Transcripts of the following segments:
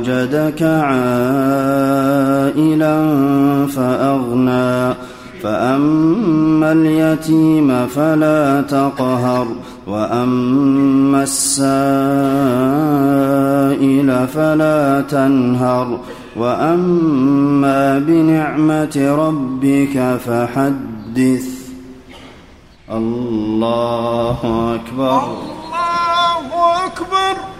ووجدك عائلا فأغنى. فأما اليتيم فلا تقهر وأما السائل فلا تنهر. وأما بنعمة ربك فحدث. الله أكبر. الله أكبر.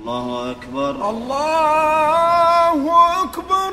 الله أكبر. الله أكبر.